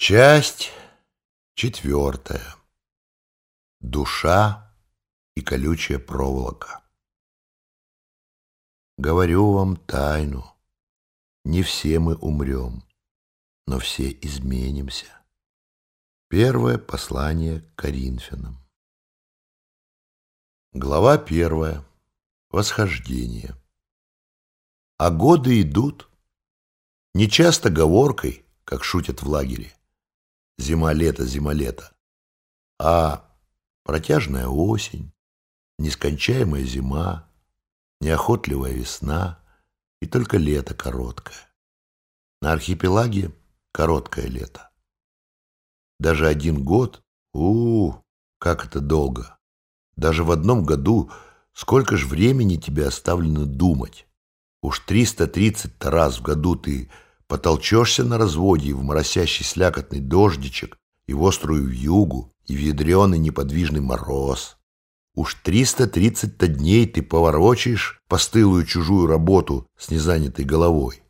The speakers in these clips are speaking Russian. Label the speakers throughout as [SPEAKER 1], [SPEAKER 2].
[SPEAKER 1] Часть четвертая. Душа и колючая проволока. Говорю вам тайну. Не все мы умрем, но все изменимся. Первое послание к Коринфянам. Глава первая. Восхождение. А годы идут. Не часто говоркой, как шутят в лагере зима-лето, зима-лето, а протяжная осень, нескончаемая зима, неохотливая весна и только лето короткое. На архипелаге короткое лето. Даже один год, у, -у как это долго. Даже в одном году сколько же времени тебе оставлено думать. Уж 330 раз в году ты Потолчешься на разводе и в моросящий слякотный дождичек, и в острую вьюгу, и в ядреный неподвижный мороз. Уж триста тридцать-то дней ты поворочаешь постылую чужую работу с незанятой головой.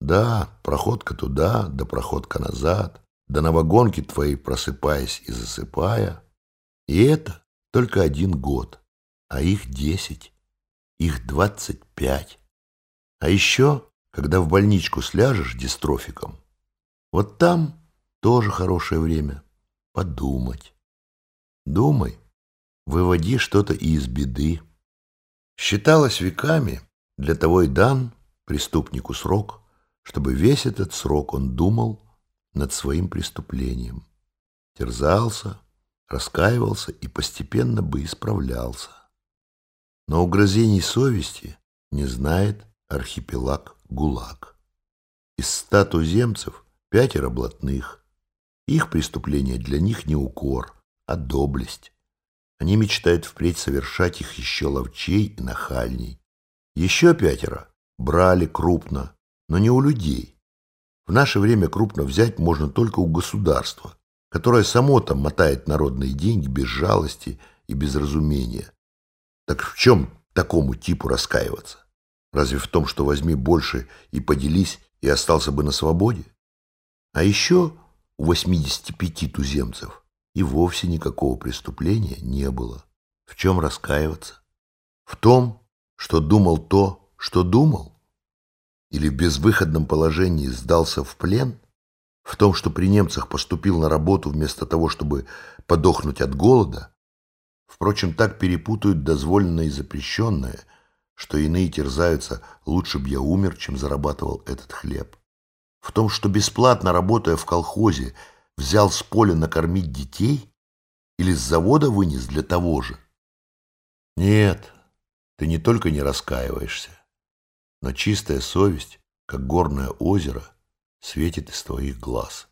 [SPEAKER 1] Да, проходка туда, да проходка назад, да на вагонке твоей просыпаясь и засыпая. И это только один год, а их десять, их двадцать пять. А еще когда в больничку сляжешь дистрофиком, вот там тоже хорошее время подумать. Думай, выводи что-то из беды. Считалось веками, для того и дан преступнику срок, чтобы весь этот срок он думал над своим преступлением, терзался, раскаивался и постепенно бы исправлялся. Но угрызений совести не знает архипелаг ГУЛАГ. Из ста туземцев пятеро блатных. Их преступление для них не укор, а доблесть. Они мечтают впредь совершать их еще ловчей и нахальней. Еще пятеро брали крупно, но не у людей. В наше время крупно взять можно только у государства, которое само там мотает народные деньги без жалости и без разумения. Так в чем такому типу раскаиваться? Разве в том, что возьми больше и поделись, и остался бы на свободе? А еще у 85 туземцев и вовсе никакого преступления не было. В чем раскаиваться? В том, что думал то, что думал? Или в безвыходном положении сдался в плен? В том, что при немцах поступил на работу вместо того, чтобы подохнуть от голода? Впрочем, так перепутают дозволенное и запрещенное – что иные терзаются, лучше б я умер, чем зарабатывал этот хлеб. В том, что бесплатно работая в колхозе, взял с поля накормить детей или с завода вынес для того же? Нет, ты не только не раскаиваешься, но чистая совесть, как горное озеро, светит из твоих глаз.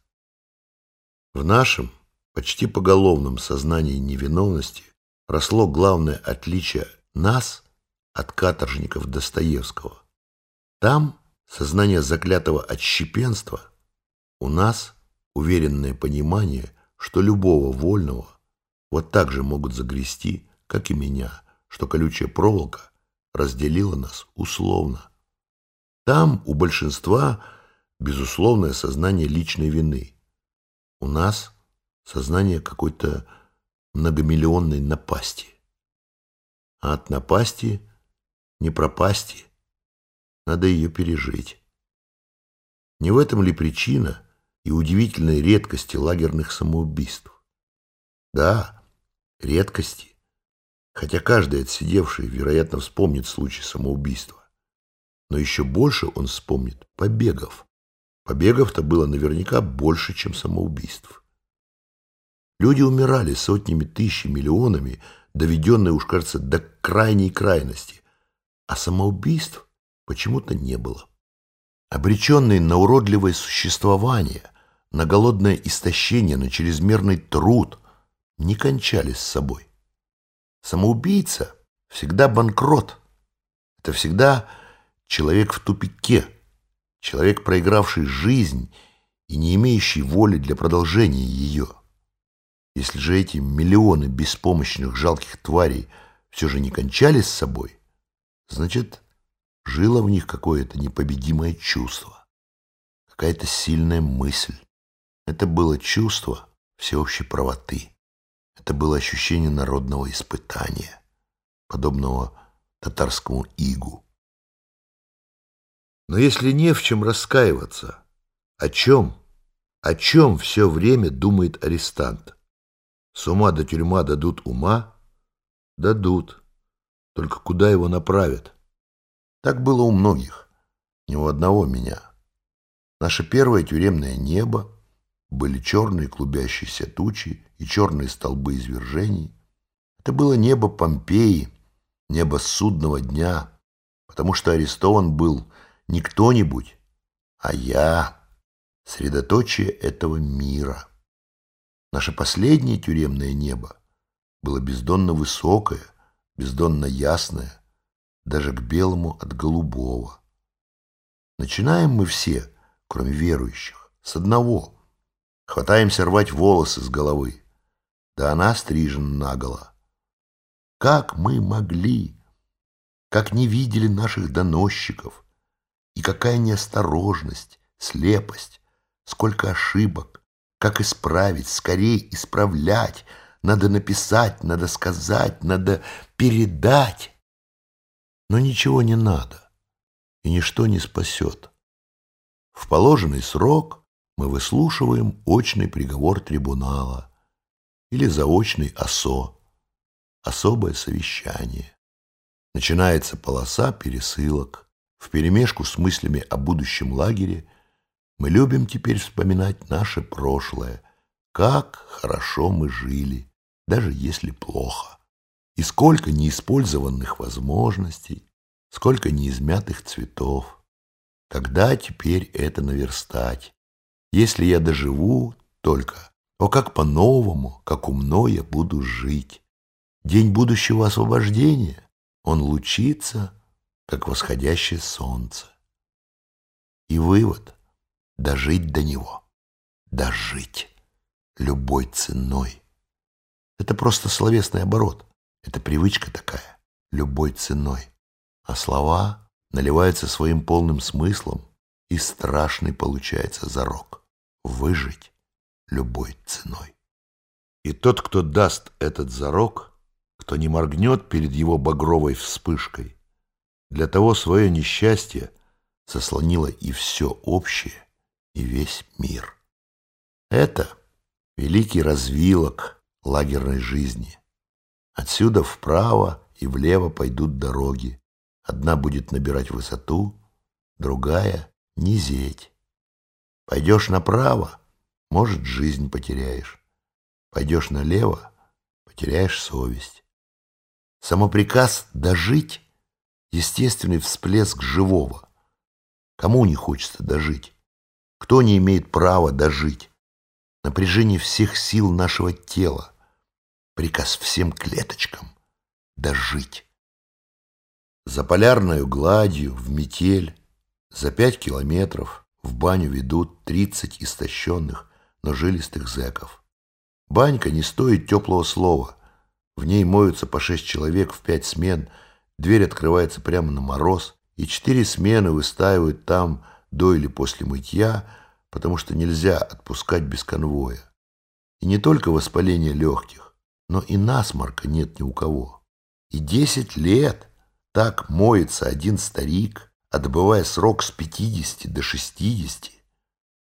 [SPEAKER 1] В нашем, почти поголовном сознании невиновности росло главное отличие нас от каторжников Достоевского. Там сознание заклятого отщепенства, у нас уверенное понимание, что любого вольного вот так же могут загрести, как и меня, что колючая проволока разделила нас условно. Там у большинства безусловное сознание личной вины. У нас сознание какой-то многомиллионной напасти. А от напасти – не пропасти. Надо ее пережить. Не в этом ли причина и удивительной редкости лагерных самоубийств? Да, редкости. Хотя каждый отсидевший, вероятно, вспомнит случай самоубийства. Но еще больше он вспомнит побегов. Побегов-то было наверняка больше, чем самоубийств. Люди умирали сотнями тысяч, миллионами, доведенные уж, кажется, до крайней крайности а самоубийств почему-то не было. Обреченные на уродливое существование, на голодное истощение, на чрезмерный труд, не кончались с собой. Самоубийца всегда банкрот. Это всегда человек в тупике, человек, проигравший жизнь и не имеющий воли для продолжения ее. Если же эти миллионы беспомощных жалких тварей все же не кончались с собой – Значит, жило в них какое-то непобедимое чувство, какая-то сильная мысль. Это было чувство всеобщей правоты. Это было ощущение народного испытания, подобного татарскому игу. Но если не в чем раскаиваться, о чем, о чем все время думает арестант? С ума до тюрьма дадут ума? Дадут. Только куда его направят? Так было у многих, не у одного меня. Наше первое тюремное небо были черные клубящиеся тучи и черные столбы извержений. Это было небо Помпеи, небо судного дня, потому что арестован был не кто-нибудь, а я, средоточие этого мира. Наше последнее тюремное небо было бездонно высокое, бездонно ясное, даже к белому от голубого. Начинаем мы все, кроме верующих, с одного. Хватаемся рвать волосы с головы. Да она стрижена наголо. Как мы могли, как не видели наших доносчиков, и какая неосторожность, слепость, сколько ошибок, как исправить, скорее исправлять, надо написать, надо сказать, надо передать. Но ничего не надо, и ничто не спасет. В положенный срок мы выслушиваем очный приговор трибунала или заочный ОСО, особое совещание. Начинается полоса пересылок. Вперемешку с мыслями о будущем лагере мы любим теперь вспоминать наше прошлое, как хорошо мы жили, даже если плохо. И сколько неиспользованных возможностей, сколько неизмятых цветов. Когда теперь это наверстать? Если я доживу только, о, как по-новому, как умно я буду жить. День будущего освобождения, он лучится, как восходящее солнце. И вывод — дожить до него, дожить любой ценой. Это просто словесный оборот. Это привычка такая, любой ценой. А слова наливаются своим полным смыслом, и страшный получается зарок — выжить любой ценой. И тот, кто даст этот зарок, кто не моргнет перед его багровой вспышкой, для того свое несчастье сослонило и все общее, и весь мир. Это великий развилок лагерной жизни. Отсюда вправо и влево пойдут дороги. Одна будет набирать высоту, другая — низеть. Пойдешь направо, может, жизнь потеряешь. Пойдешь налево, потеряешь совесть. Самоприказ «дожить» — естественный всплеск живого. Кому не хочется дожить? Кто не имеет права дожить? Напряжение всех сил нашего тела, Приказ всем клеточкам дожить. За полярную гладью, в метель, за пять километров в баню ведут тридцать истощенных, но жилистых зэков. Банька не стоит теплого слова. В ней моются по шесть человек в пять смен, дверь открывается прямо на мороз, и четыре смены выстаивают там до или после мытья, потому что нельзя отпускать без конвоя. И не только воспаление легких, но и насморка нет ни у кого. И десять лет так моется один старик, отбывая срок с пятидесяти до шестидесяти.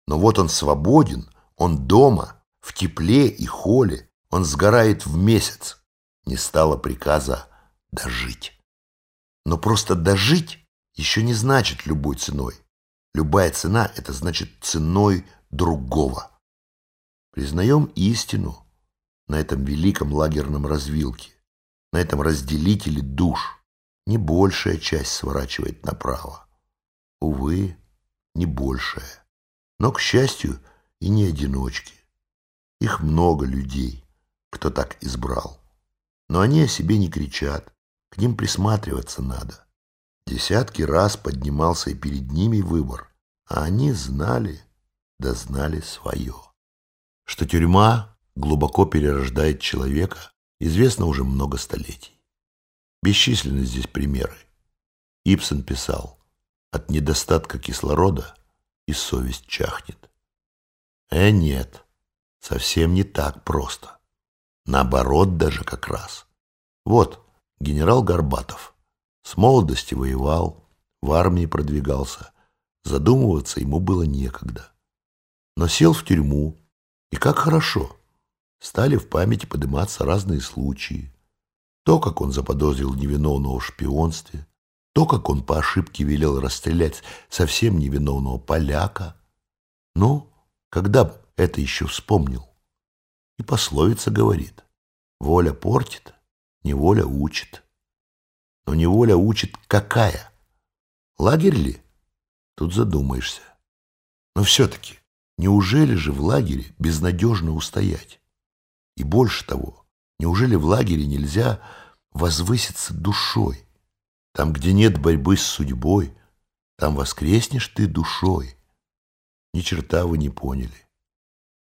[SPEAKER 1] Но вот он свободен, он дома, в тепле и холе, он сгорает в месяц. Не стало приказа дожить. Но просто дожить еще не значит любой ценой. Любая цена – это значит ценой другого. Признаем истину, на этом великом лагерном развилке, на этом разделителе душ, не большая часть сворачивает направо. Увы, не большая. Но, к счастью, и не одиночки. Их много людей, кто так избрал. Но они о себе не кричат, к ним присматриваться надо. Десятки раз поднимался и перед ними выбор, а они знали, да знали свое. Что тюрьма глубоко перерождает человека, известно уже много столетий. Бесчисленны здесь примеры. Ибсен писал, от недостатка кислорода и совесть чахнет. Э, нет, совсем не так просто. Наоборот даже как раз. Вот, генерал Горбатов. С молодости воевал, в армии продвигался. Задумываться ему было некогда. Но сел в тюрьму, и как хорошо. Стали в памяти подниматься разные случаи. То, как он заподозрил невиновного в шпионстве, то, как он по ошибке велел расстрелять совсем невиновного поляка. Ну, когда это еще вспомнил? И пословица говорит, воля портит, неволя учит. Но неволя учит какая? Лагерь ли? Тут задумаешься. Но все-таки, неужели же в лагере безнадежно устоять? И больше того, неужели в лагере нельзя возвыситься душой? Там, где нет борьбы с судьбой, там воскреснешь ты душой. Ни черта вы не поняли.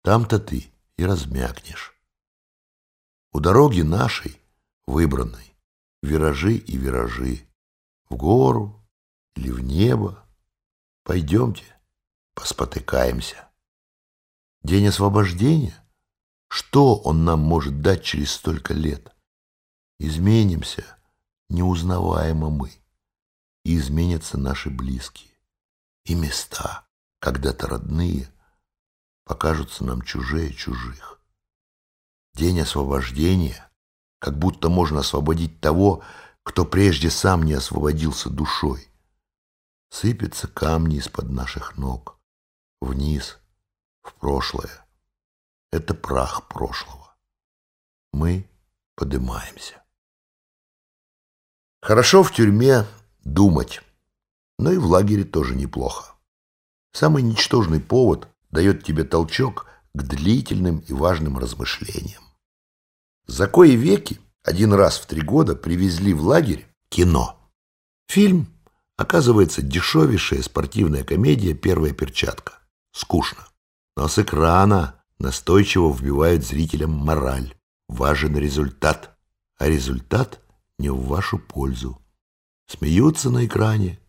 [SPEAKER 1] Там-то ты и размякнешь. У дороги нашей, выбранной, виражи и виражи, в гору или в небо. Пойдемте, поспотыкаемся. День освобождения? Что он нам может дать через столько лет? Изменимся, неузнаваемо мы, и изменятся наши близкие, и места, когда-то родные, покажутся нам чужие чужих. День освобождения, как будто можно освободить того, кто прежде сам не освободился душой. Сыпятся камни из-под наших ног, вниз, в прошлое. Это прах прошлого. Мы поднимаемся. Хорошо в тюрьме думать, но и в лагере тоже неплохо. Самый ничтожный повод дает тебе толчок к длительным и важным размышлениям. За кои веки один раз в три года привезли в лагерь кино. Фильм, оказывается, дешевейшая спортивная комедия «Первая перчатка». Скучно. Но с экрана настойчиво вбивают зрителям мораль. Важен результат. А результат не в вашу пользу. Смеются на экране.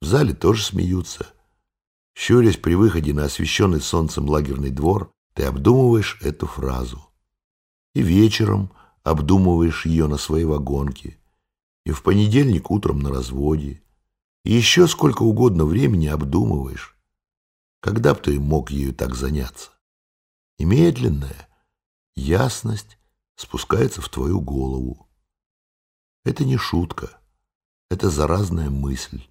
[SPEAKER 1] В зале тоже смеются. Щурясь при выходе на освещенный солнцем лагерный двор, ты обдумываешь эту фразу. И вечером обдумываешь ее на своей вагонке, и в понедельник утром на разводе, и еще сколько угодно времени обдумываешь. Когда б ты мог ею так заняться? И медленная ясность спускается в твою голову. Это не шутка, это заразная мысль.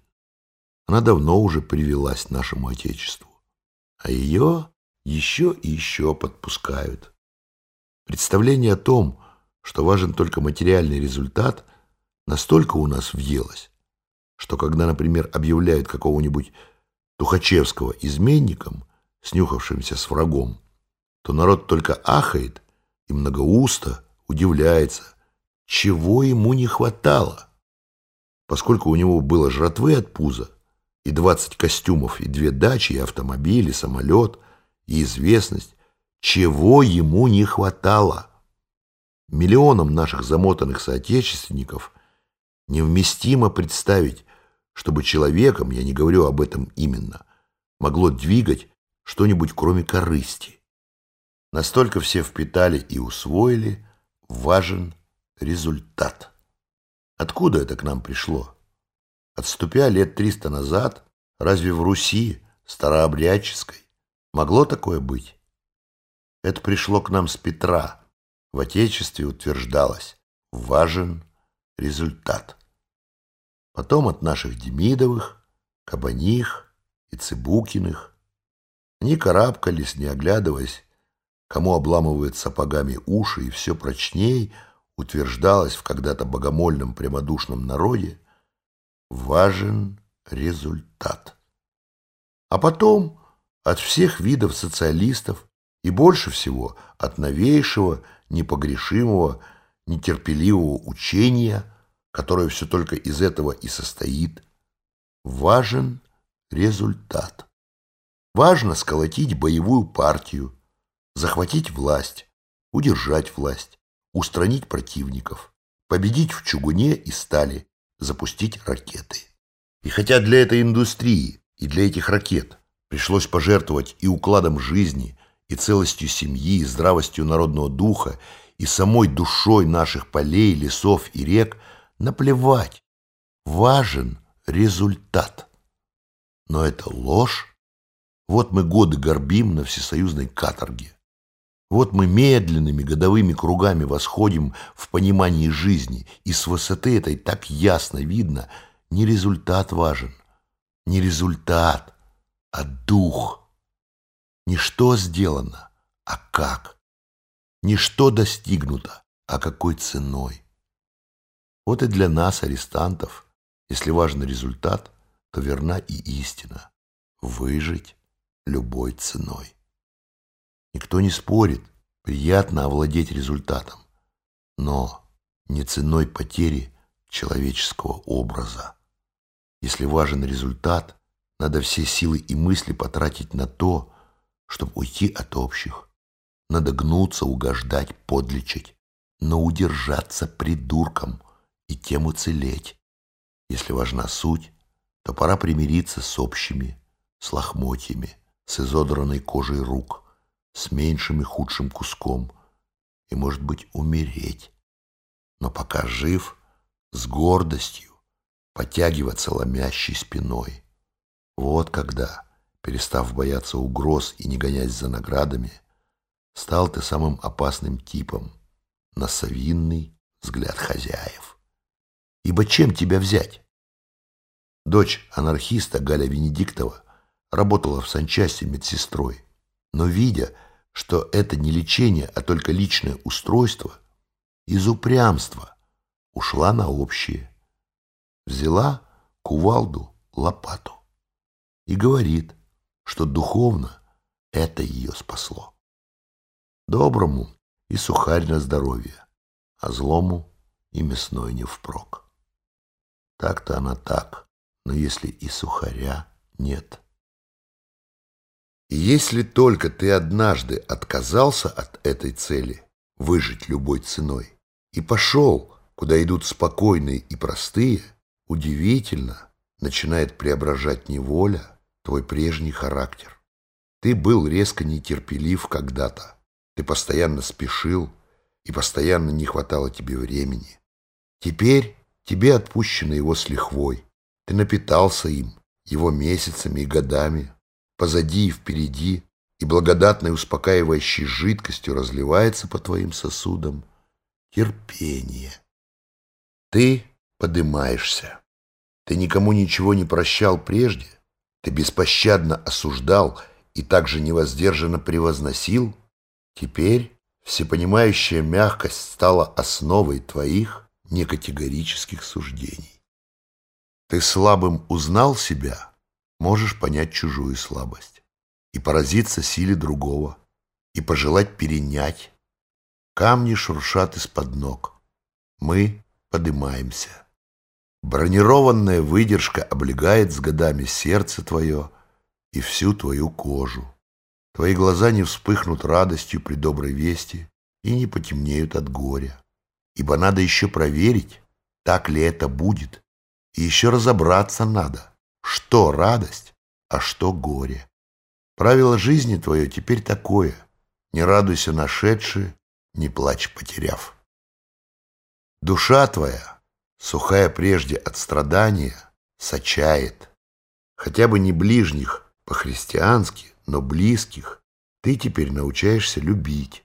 [SPEAKER 1] Она давно уже привелась нашему Отечеству, а ее еще и еще подпускают. Представление о том, что важен только материальный результат, настолько у нас въелось, что когда, например, объявляют какого-нибудь Тухачевского изменником, снюхавшимся с врагом, то народ только ахает и многоусто удивляется, чего ему не хватало. Поскольку у него было жратвы от пуза, и двадцать костюмов, и две дачи, и автомобиль, и самолет, и известность, чего ему не хватало. Миллионам наших замотанных соотечественников невместимо представить, чтобы человеком, я не говорю об этом именно, могло двигать что-нибудь кроме корысти. Настолько все впитали и усвоили, важен результат. Откуда это к нам пришло? Отступя лет триста назад, разве в Руси, старообрядческой, могло такое быть? Это пришло к нам с Петра. В Отечестве утверждалось «важен результат». Потом от наших Демидовых, Кабаних и Цыбукиных. Они карабкались, не оглядываясь, кому обламывают сапогами уши, и все прочней утверждалось в когда-то богомольном прямодушном народе важен результат. А потом от всех видов социалистов и больше всего от новейшего, непогрешимого, нетерпеливого учения, которое все только из этого и состоит, важен результат. Важно сколотить боевую партию, захватить власть, удержать власть, устранить противников, победить в чугуне и стали, запустить ракеты. И хотя для этой индустрии и для этих ракет пришлось пожертвовать и укладом жизни, и целостью семьи, и здравостью народного духа, и самой душой наших полей, лесов и рек, наплевать. Важен результат. Но это ложь. Вот мы годы горбим на всесоюзной каторге. Вот мы медленными годовыми кругами восходим в понимании жизни, и с высоты этой так ясно видно, не результат важен, не результат, а дух. Не что сделано, а как. Не что достигнуто, а какой ценой. Вот и для нас, арестантов, если важен результат, то верна и истина. Выжить любой ценой. Никто не спорит, приятно овладеть результатом, но не ценой потери человеческого образа. Если важен результат, надо все силы и мысли потратить на то, чтобы уйти от общих. Надо гнуться, угождать, подлечить, но удержаться придурком и тем уцелеть. Если важна суть, то пора примириться с общими, с лохмотьями, с изодранной кожей рук, с меньшим и худшим куском и, может быть, умереть. Но пока жив, с гордостью, потягиваться ломящей спиной. Вот когда, перестав бояться угроз и не гонясь за наградами, стал ты самым опасным типом на совинный взгляд хозяев. Ибо чем тебя взять? Дочь анархиста Галя Венедиктова работала в санчасти медсестрой, но, видя, что это не лечение, а только личное устройство, из упрямства ушла на общее. Взяла кувалду, лопату и говорит, что духовно это ее спасло. Доброму и сухарь на здоровье, а злому и мясной не впрок. Так-то она так, но если и сухаря нет. Если только ты однажды отказался от этой цели выжить любой ценой и пошел, куда идут спокойные и простые, удивительно начинает преображать неволя твой прежний характер. Ты был резко нетерпелив когда-то, ты постоянно спешил, и постоянно не хватало тебе времени. Теперь тебе отпущено его с лихвой, ты напитался им, его месяцами и годами, позади и впереди, и благодатной успокаивающей жидкостью разливается по твоим сосудам терпение. Ты подымаешься. Ты никому ничего не прощал прежде, ты беспощадно осуждал и также невоздержанно превозносил. Теперь всепонимающая мягкость стала основой твоих некатегорических суждений. Ты слабым узнал себя — можешь понять чужую слабость и поразиться силе другого, и пожелать перенять. Камни шуршат из-под ног. Мы поднимаемся. Бронированная выдержка облегает с годами сердце твое и всю твою кожу. Твои глаза не вспыхнут радостью при доброй вести и не потемнеют от горя. Ибо надо еще проверить, так ли это будет, и еще разобраться надо, что радость, а что горе. Правило жизни твое теперь такое. Не радуйся нашедши, не плачь потеряв. Душа твоя, сухая прежде от страдания, сочает. Хотя бы не ближних по-христиански, но близких, ты теперь научаешься любить.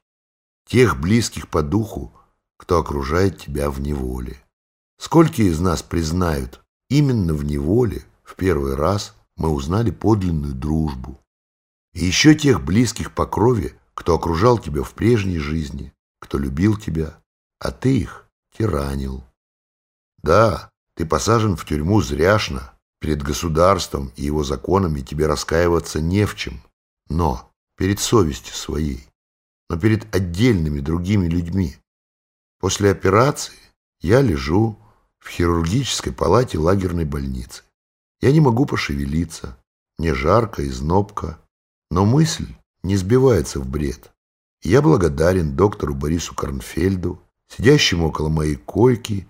[SPEAKER 1] Тех близких по духу, кто окружает тебя в неволе. Сколько из нас признают, именно в неволе в первый раз мы узнали подлинную дружбу. И еще тех близких по крови, кто окружал тебя в прежней жизни, кто любил тебя, а ты их тиранил. Да, ты посажен в тюрьму зряшно, перед государством и его законами тебе раскаиваться не в чем, но перед совестью своей, но перед отдельными другими людьми. После операции я лежу в хирургической палате лагерной больницы. Я не могу пошевелиться, мне жарко и знобко, но мысль не сбивается в бред. Я благодарен доктору Борису Корнфельду, сидящему около моей койки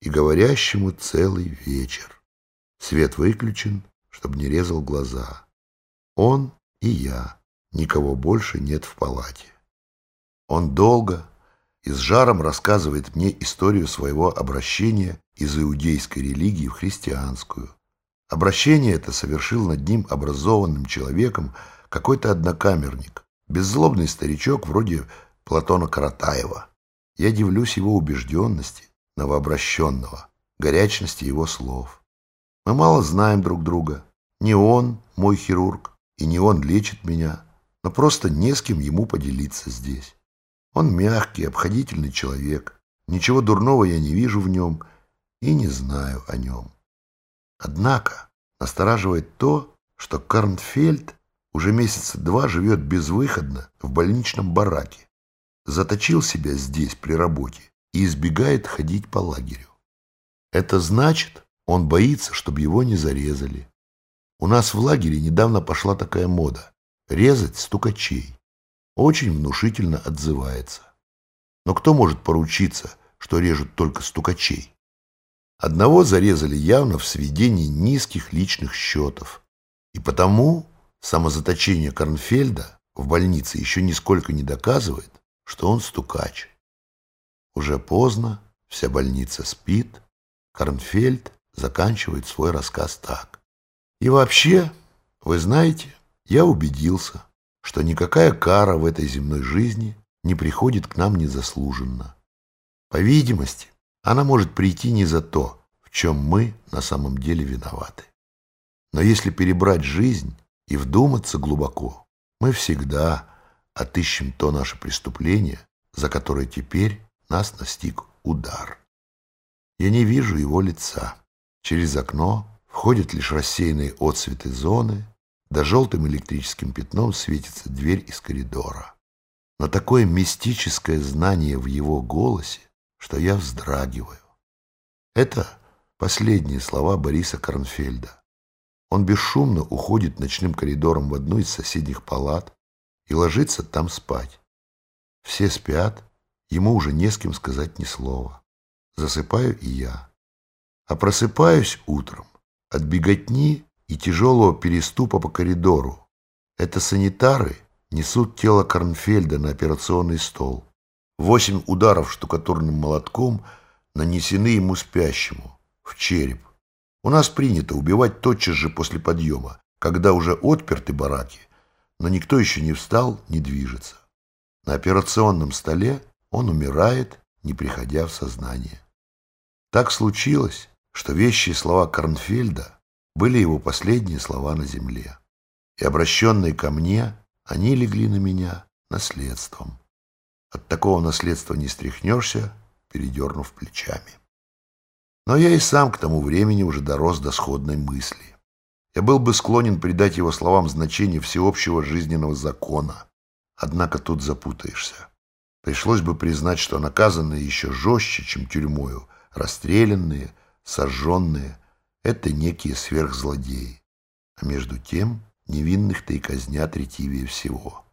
[SPEAKER 1] и говорящему целый вечер. Свет выключен, чтобы не резал глаза. Он и я никого больше нет в палате. Он долго и с жаром рассказывает мне историю своего обращения из иудейской религии в христианскую. Обращение это совершил над ним образованным человеком какой-то однокамерник, беззлобный старичок вроде Платона Каратаева. Я дивлюсь его убежденности, новообращенного, горячности его слов. Мы мало знаем друг друга. Не он мой хирург, и не он лечит меня, но просто не с кем ему поделиться здесь. Он мягкий, обходительный человек. Ничего дурного я не вижу в нем и не знаю о нем. Однако настораживает то, что Карнфельд уже месяца два живет безвыходно в больничном бараке, заточил себя здесь при работе и избегает ходить по лагерю. Это значит, он боится, чтобы его не зарезали. У нас в лагере недавно пошла такая мода – резать стукачей. Очень внушительно отзывается. Но кто может поручиться, что режут только стукачей? Одного зарезали явно в сведении низких личных счетов. И потому самозаточение Корнфельда в больнице еще нисколько не доказывает, что он стукач. Уже поздно, вся больница спит. Корнфельд заканчивает свой рассказ так. И вообще, вы знаете, я убедился, что никакая кара в этой земной жизни не приходит к нам незаслуженно. По видимости, она может прийти не за то, в чем мы на самом деле виноваты. Но если перебрать жизнь и вдуматься глубоко, мы всегда отыщем то наше преступление, за которое теперь нас настиг удар. Я не вижу его лица. Через окно входят лишь рассеянные отсветы зоны, да желтым электрическим пятном светится дверь из коридора. Но такое мистическое знание в его голосе, что я вздрагиваю. Это последние слова Бориса Корнфельда. Он бесшумно уходит ночным коридором в одну из соседних палат и ложится там спать. Все спят, ему уже не с кем сказать ни слова. Засыпаю и я. А просыпаюсь утром от беготни и тяжелого переступа по коридору. Это санитары несут тело Корнфельда на операционный стол. Восемь ударов штукатурным молотком нанесены ему спящему, в череп. У нас принято убивать тотчас же после подъема, когда уже отперты бараки, но никто еще не встал, не движется. На операционном столе он умирает, не приходя в сознание. Так случилось, что вещие слова Корнфельда были его последние слова на земле. И обращенные ко мне, они легли на меня наследством. От такого наследства не стряхнешься, передернув плечами. Но я и сам к тому времени уже дорос до сходной мысли. Я был бы склонен придать его словам значение всеобщего жизненного закона. Однако тут запутаешься. Пришлось бы признать, что наказанные еще жестче, чем тюрьмою, расстрелянные, сожженные – это некие сверхзлодеи. А между тем невинных-то и казнят ретивее всего.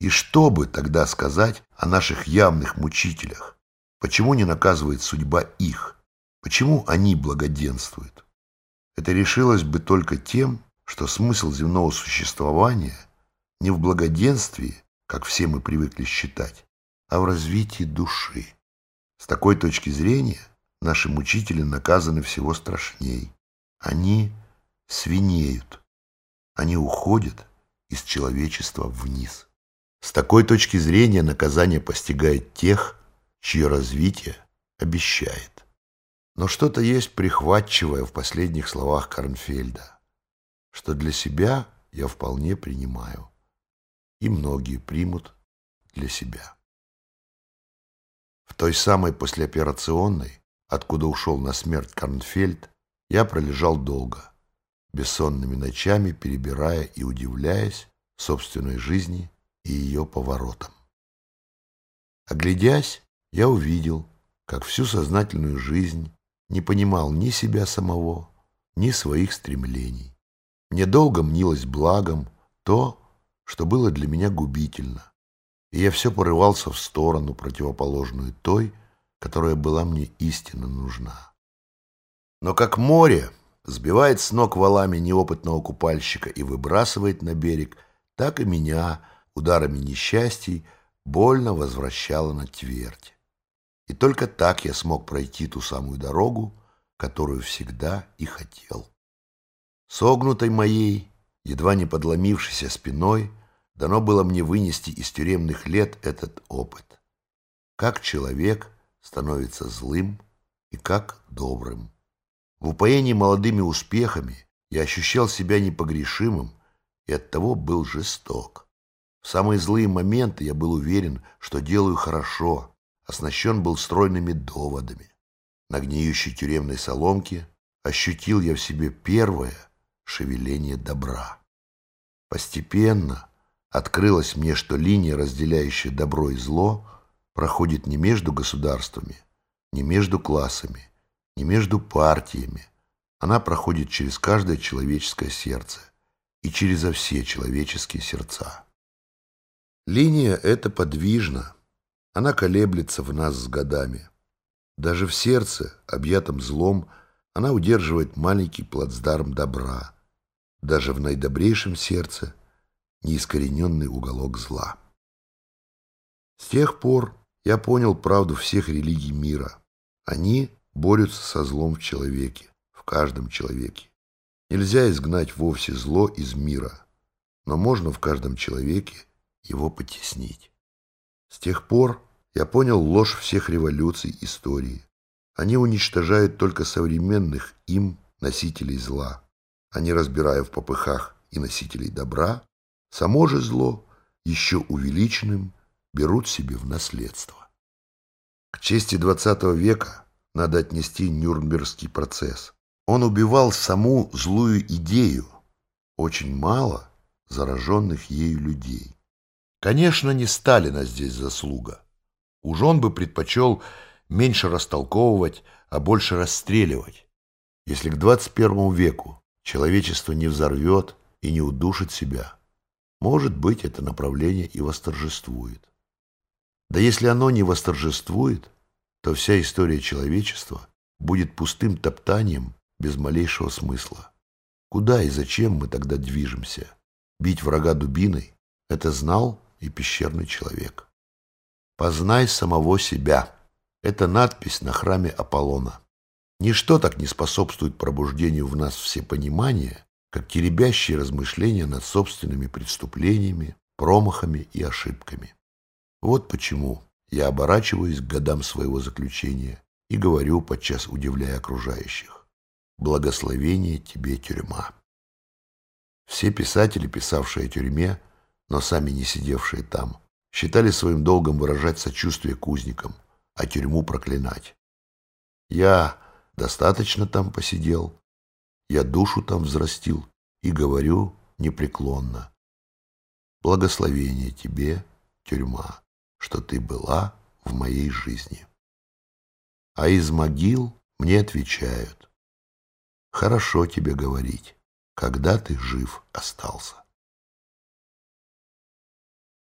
[SPEAKER 1] И что бы тогда сказать о наших явных мучителях? Почему не наказывает судьба их? Почему они благоденствуют? Это решилось бы только тем, что смысл земного существования не в благоденствии, как все мы привыкли считать, а в развитии души. С такой точки зрения наши мучители наказаны всего страшней. Они свинеют, они уходят из человечества вниз. С такой точки зрения наказание постигает тех, чье развитие обещает. Но что-то есть прихватчивое в последних словах Карнфельда, что для себя я вполне принимаю, и многие примут для себя. В той самой послеоперационной, откуда ушел на смерть Карнфельд, я пролежал долго, бессонными ночами перебирая и удивляясь собственной жизни и ее поворотам. Оглядясь, я увидел, как всю сознательную жизнь не понимал ни себя самого, ни своих стремлений. Мне долго мнилось благом то, что было для меня губительно, и я все порывался в сторону, противоположную той, которая была мне истинно нужна. Но как море сбивает с ног валами неопытного купальщика и выбрасывает на берег, так и меня ударами несчастий больно возвращала на твердь. И только так я смог пройти ту самую дорогу, которую всегда и хотел. Согнутой моей, едва не подломившейся спиной, дано было мне вынести из тюремных лет этот опыт. Как человек становится злым и как добрым. В упоении молодыми успехами я ощущал себя непогрешимым и оттого был жесток. Самые злые моменты я был уверен, что делаю хорошо, оснащен был стройными доводами. На гниющей тюремной соломке ощутил я в себе первое шевеление добра. Постепенно открылось мне, что линия, разделяющая добро и зло, проходит не между государствами, не между классами, не между партиями. Она проходит через каждое человеческое сердце и через все человеческие сердца. Линия эта подвижна, она колеблется в нас с годами. Даже в сердце, объятом злом, она удерживает маленький плацдарм добра. Даже в наидобрейшем сердце неискорененный уголок зла. С тех пор я понял правду всех религий мира. Они борются со злом в человеке, в каждом человеке. Нельзя изгнать вовсе зло из мира, но можно в каждом человеке его потеснить. С тех пор я понял ложь всех революций истории. Они уничтожают только современных им носителей зла. Они, разбирая в попыхах и носителей добра, само же зло, еще увеличенным, берут себе в наследство. К чести XX века надо отнести Нюрнбергский процесс. Он убивал саму злую идею, очень мало зараженных ею людей. Конечно, не Сталина здесь заслуга. Уж он бы предпочел меньше растолковывать, а больше расстреливать. Если к 21 веку человечество не взорвет и не удушит себя, может быть, это направление и восторжествует. Да если оно не восторжествует, то вся история человечества будет пустым топтанием без малейшего смысла. Куда и зачем мы тогда движемся? Бить врага дубиной — это знал и пещерный человек. «Познай самого себя» — это надпись на храме Аполлона. Ничто так не способствует пробуждению в нас всепонимания, как теребящие размышления над собственными преступлениями, промахами и ошибками. Вот почему я оборачиваюсь к годам своего заключения и говорю, подчас удивляя окружающих, «Благословение тебе, тюрьма». Все писатели, писавшие о тюрьме, но сами не сидевшие там, считали своим долгом выражать сочувствие кузникам, а тюрьму проклинать. Я достаточно там посидел, я душу там взрастил и говорю непреклонно. Благословение тебе, тюрьма, что ты была в моей жизни. А из могил мне отвечают, хорошо тебе говорить, когда ты жив остался.